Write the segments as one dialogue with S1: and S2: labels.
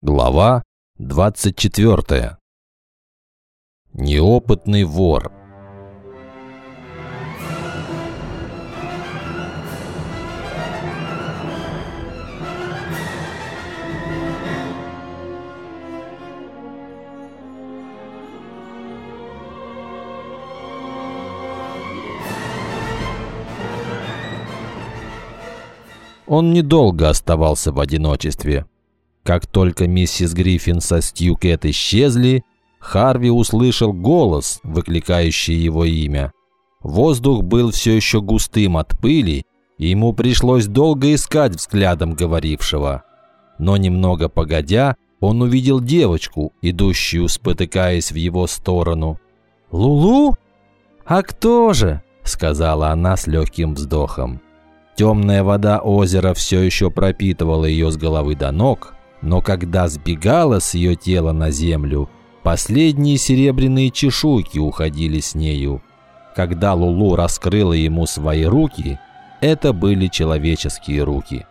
S1: Глава 24. Неопытный вор. Он недолго оставался в одиночестве. Как только миссис Гриффин со Стьюкет исчезли, Харви услышал голос, выкликающий его имя. Воздух был все еще густым от пыли, и ему пришлось долго искать взглядом говорившего. Но немного погодя, он увидел девочку, идущую, спотыкаясь в его сторону. «Лулу? А кто же?» – сказала она с легким вздохом. Темная вода озера все еще пропитывала ее с головы до ног, но когда сбегала с ее тела на землю, последние серебряные чешуйки уходили с нею. Когда Лулу раскрыла ему свои руки, это были человеческие руки.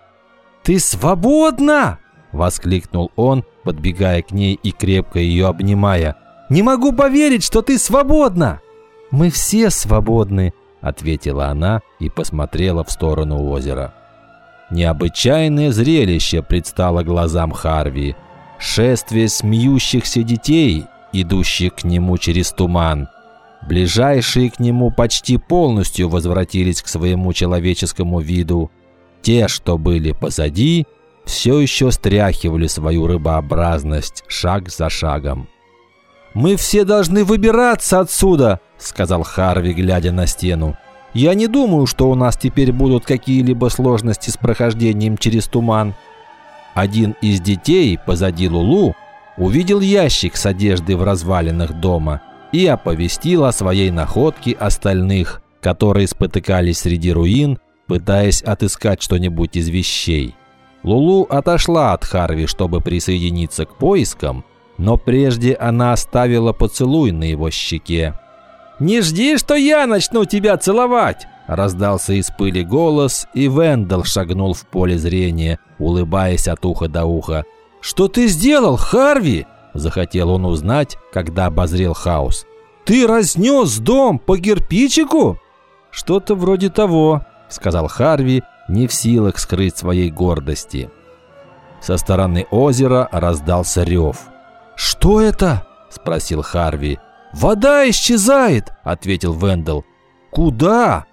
S1: «Ты свободна!» – воскликнул он, подбегая к ней и крепко ее обнимая. «Не могу поверить, что ты свободна!» «Мы все свободны!» – ответила она и посмотрела в сторону озера. Необычайное зрелище предстало глазам Харви. Шествие смеющихся детей, идущих к нему через туман. Ближайшие к нему почти полностью возвратились к своему человеческому виду. Те, что были позади, все еще стряхивали свою рыбообразность шаг за шагом. «Мы все должны выбираться отсюда», — сказал Харви, глядя на стену. Я не думаю, что у нас теперь будут какие-либо сложности с прохождением через туман. Один из детей позади Лулу увидел ящик с одеждой в развалинах дома и оповестил о своей находке остальных, которые спотыкались среди руин, пытаясь отыскать что-нибудь из вещей. Лулу отошла от Харви, чтобы присоединиться к поискам, но прежде она оставила поцелуй на его щеке. «Не жди, что я начну тебя целовать!» Раздался из пыли голос, и Вендел шагнул в поле зрения, улыбаясь от уха до уха. «Что ты сделал, Харви?» Захотел он узнать, когда обозрел хаос. «Ты разнес дом по кирпичику?» «Что-то вроде того», — сказал Харви, не в силах скрыть своей гордости. Со стороны озера раздался рев. «Что это?» – спросил Харви. «Вода исчезает!» – ответил Вендел. «Куда?»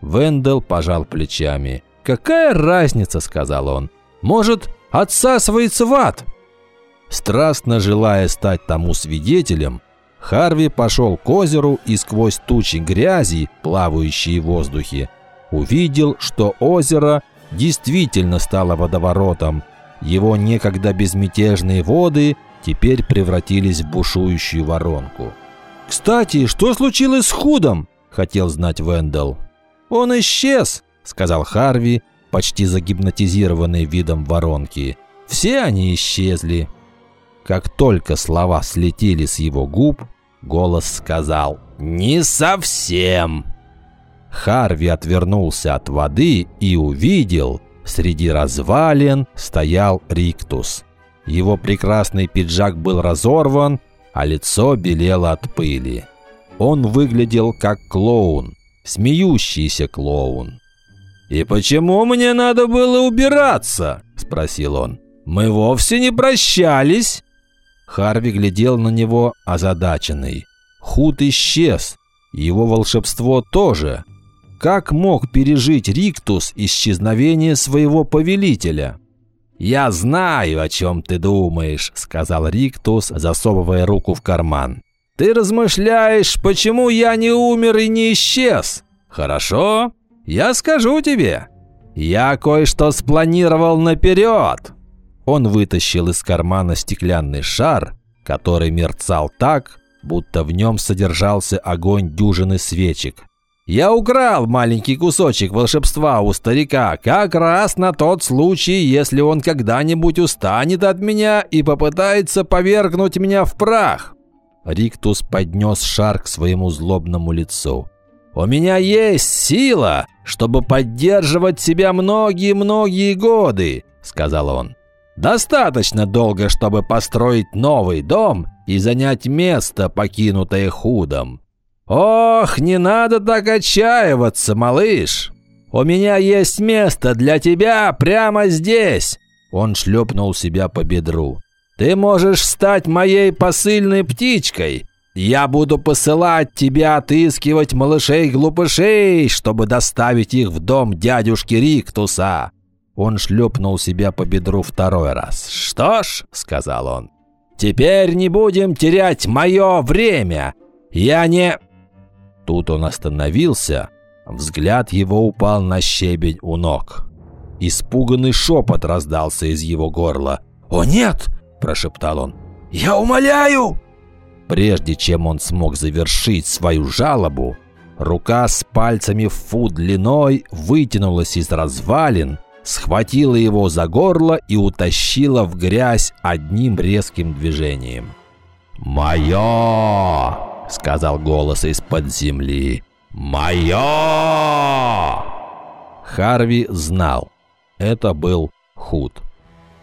S1: Вендел пожал плечами. «Какая разница?» – сказал он. «Может, отсасывается в ад?» Страстно желая стать тому свидетелем, Харви пошел к озеру и сквозь тучи грязи, плавающие в воздухе, увидел, что озеро действительно стало водоворотом. Его некогда безмятежные воды теперь превратились в бушующую воронку. «Кстати, что случилось с Худом?» – хотел знать Вендел. «Он исчез», – сказал Харви, почти загипнотизированный видом воронки. «Все они исчезли». Как только слова слетели с его губ, голос сказал «Не совсем». Харви отвернулся от воды и увидел, среди развалин стоял Риктус. Его прекрасный пиджак был разорван, а лицо белело от пыли. Он выглядел как клоун, смеющийся клоун. «И почему мне надо было убираться?» – спросил он. «Мы вовсе не прощались!» Харви глядел на него озадаченный. Худ исчез, его волшебство тоже. Как мог пережить Риктус исчезновение своего повелителя? «Я знаю, о чем ты думаешь», — сказал Риктус, засовывая руку в карман. «Ты размышляешь, почему я не умер и не исчез? Хорошо, я скажу тебе. Я кое-что спланировал наперед». Он вытащил из кармана стеклянный шар, который мерцал так, будто в нем содержался огонь дюжины свечек. Я украл маленький кусочек волшебства у старика как раз на тот случай, если он когда-нибудь устанет от меня и попытается повергнуть меня в прах. Риктус поднес шар к своему злобному лицу. «У меня есть сила, чтобы поддерживать себя многие-многие годы», — сказал он. Достаточно долго, чтобы построить новый дом и занять место, покинутое худом. Ох, не надо так отчаиваться, малыш. У меня есть место для тебя прямо здесь. Он шлепнул себя по бедру. Ты можешь стать моей посыльной птичкой. Я буду посылать тебя отыскивать малышей-глупышей, чтобы доставить их в дом дядюшки Риктуса. Он шлепнул себя по бедру второй раз. «Что ж», — сказал он, — «теперь не будем терять мое время. Я не...» Тут он остановился. Взгляд его упал на щебень у ног. Испуганный шепот раздался из его горла. «О нет!» – прошептал он. «Я умоляю!» Прежде чем он смог завершить свою жалобу, рука с пальцами в фут длиной вытянулась из развалин схватила его за горло и утащила в грязь одним резким движением. «Мое!» — сказал голос из-под земли. «Мое!» Харви знал. Это был Худ.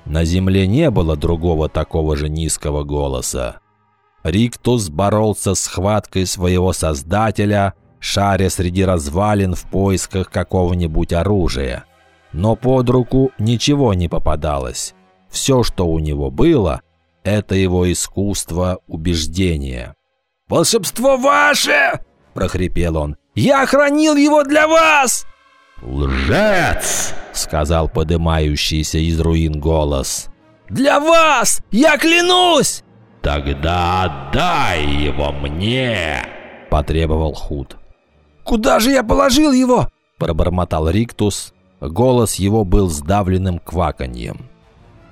S1: На земле не было другого такого же низкого голоса. Риктус боролся с хваткой своего создателя, шаря среди развалин в поисках какого-нибудь оружия но под руку ничего не попадалось. Все, что у него было, это его искусство убеждения. «Волшебство ваше!» – прохрипел он. «Я хранил его для вас!»
S2: «Лжец!» – сказал подымающийся из руин голос.
S1: «Для вас! Я клянусь!»
S2: «Тогда отдай его мне!» – потребовал Худ.
S1: «Куда же я положил его?» – пробормотал Риктус, Голос его был сдавленным кваканьем.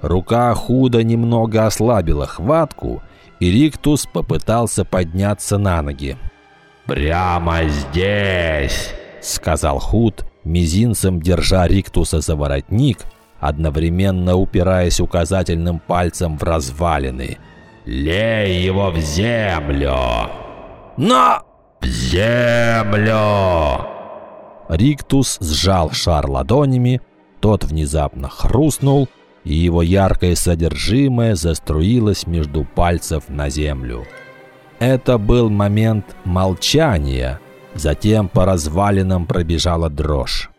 S1: Рука худо немного ослабила хватку, и Риктус попытался подняться на ноги.
S2: «Прямо здесь!»
S1: — сказал Худ, мизинцем держа Риктуса за воротник, одновременно упираясь указательным пальцем в развалины.
S2: «Лей его в землю!»
S1: «Но...»
S2: «В землю!»
S1: Риктус сжал шар ладонями, тот внезапно хрустнул, и его яркое содержимое заструилось между пальцев на землю. Это был момент молчания, затем по развалинам пробежала дрожь.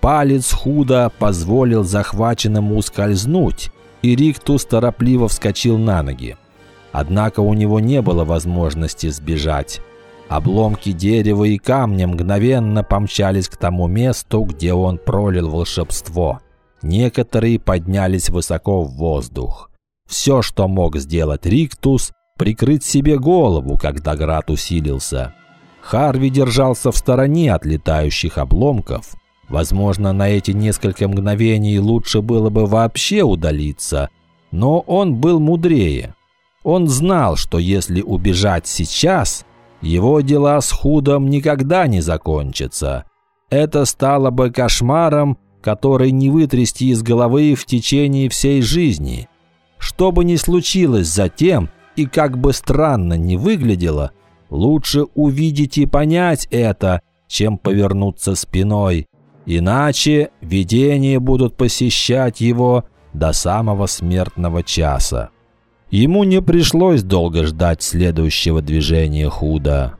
S1: Палец худо позволил захваченному ускользнуть, и Риктус торопливо вскочил на ноги. Однако у него не было возможности сбежать. Обломки дерева и камня мгновенно помчались к тому месту, где он пролил волшебство. Некоторые поднялись высоко в воздух. Все, что мог сделать Риктус, прикрыть себе голову, когда град усилился. Харви держался в стороне от летающих обломков. Возможно, на эти несколько мгновений лучше было бы вообще удалиться, но он был мудрее. Он знал, что если убежать сейчас, его дела с худом никогда не закончатся. Это стало бы кошмаром, который не вытрясти из головы в течение всей жизни. Что бы ни случилось затем, и как бы странно ни выглядело, лучше увидеть и понять это, чем повернуться спиной. Иначе видения будут посещать его до самого смертного часа. Ему не пришлось долго ждать следующего движения худа.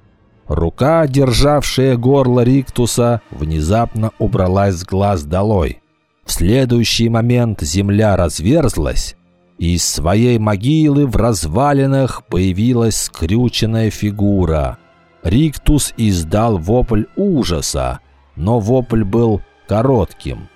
S1: Рука, державшая горло Риктуса, внезапно убралась с глаз долой. В следующий момент земля разверзлась, и из своей могилы в развалинах появилась скрюченная фигура. Риктус издал вопль ужаса, но вопль был коротким.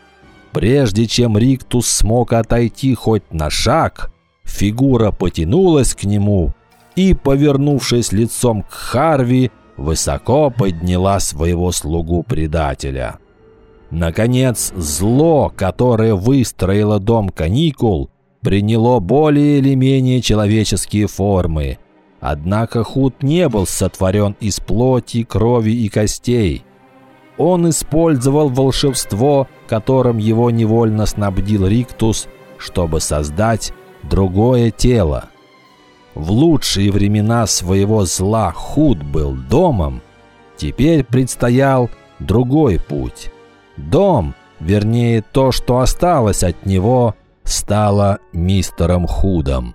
S1: Прежде чем Риктус смог отойти хоть на шаг, Фигура потянулась к нему и, повернувшись лицом к Харви, высоко подняла своего слугу-предателя. Наконец, зло, которое выстроило дом каникул, приняло более или менее человеческие формы. Однако Худ не был сотворен из плоти, крови и костей. Он использовал волшебство, которым его невольно снабдил Риктус, чтобы создать другое тело. В лучшие времена своего зла худ был домом, теперь предстоял другой путь. Дом, вернее то, что осталось от него, стала мистером Худом.